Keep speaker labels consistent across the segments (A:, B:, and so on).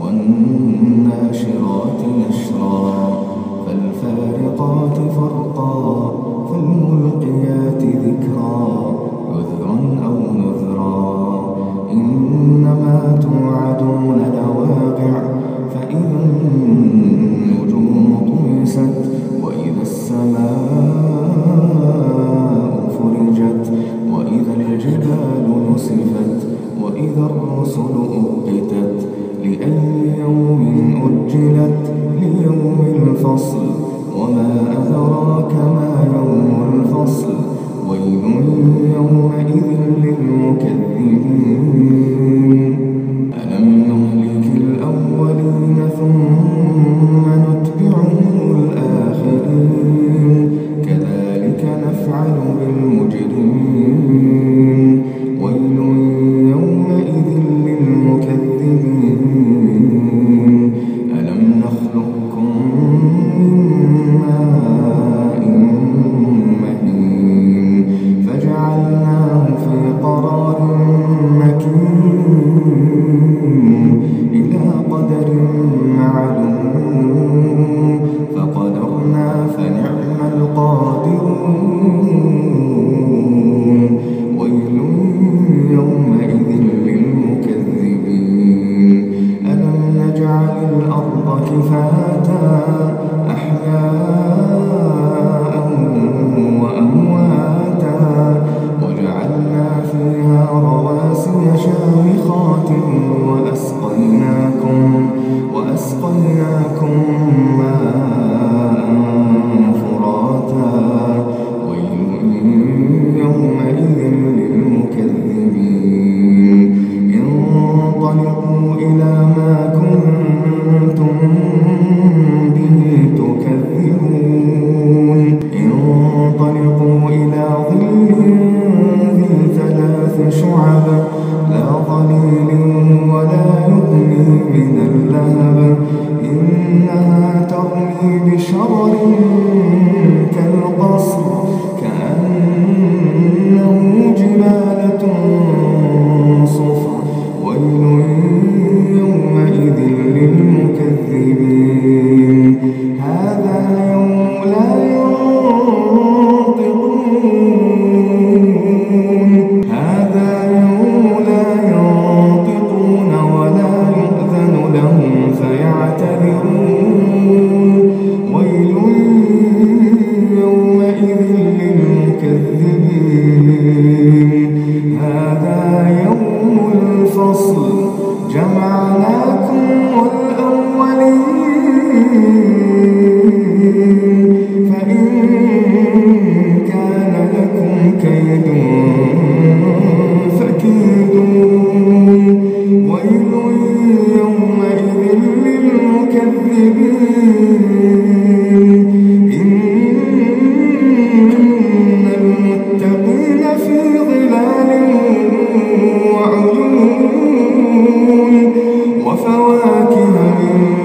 A: والناشرات نشرا فالفارقات فرقا فالملقيات ذكرا عذرا أو نذرا الأرض كفاتا أحيانا بشرر وعيون وفواكه من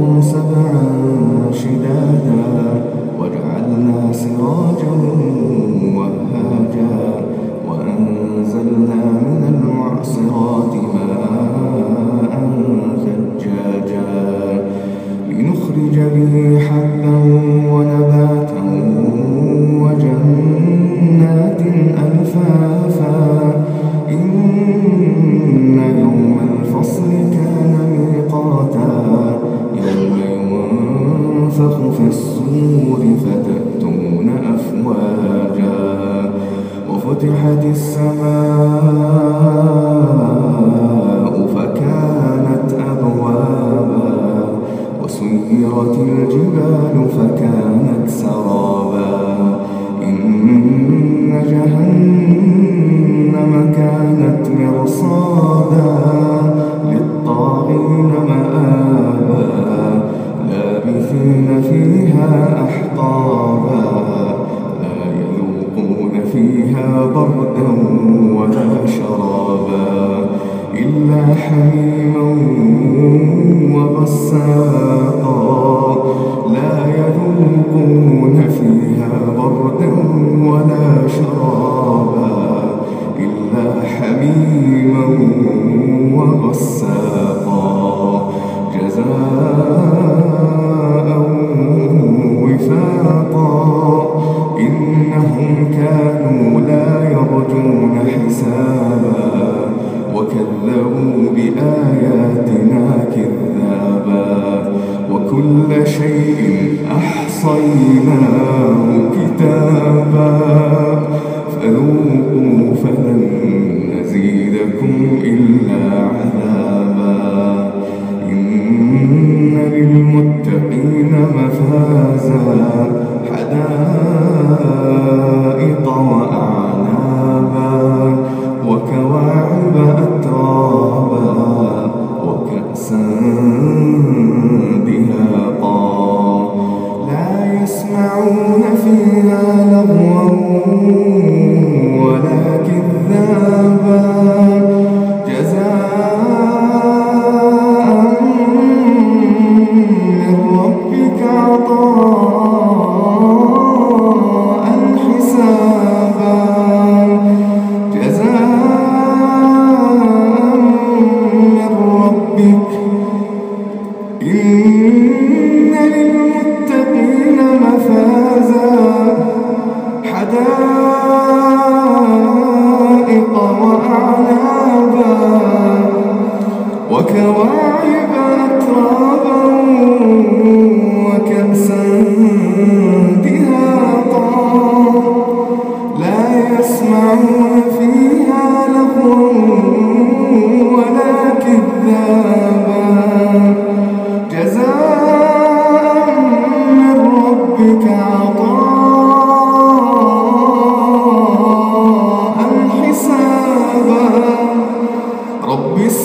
A: لكم سبعا وفتحت السماء حميما وغساقا. لا يذوقون فيها بردا ولا شرابا إلا حميما وغساقا. وحدائق وأعنابا وكواعب أترابا وكأسا دهاقا لا يسمعون فيها لغوا ولا كذابا. جزاء من ربك عظيم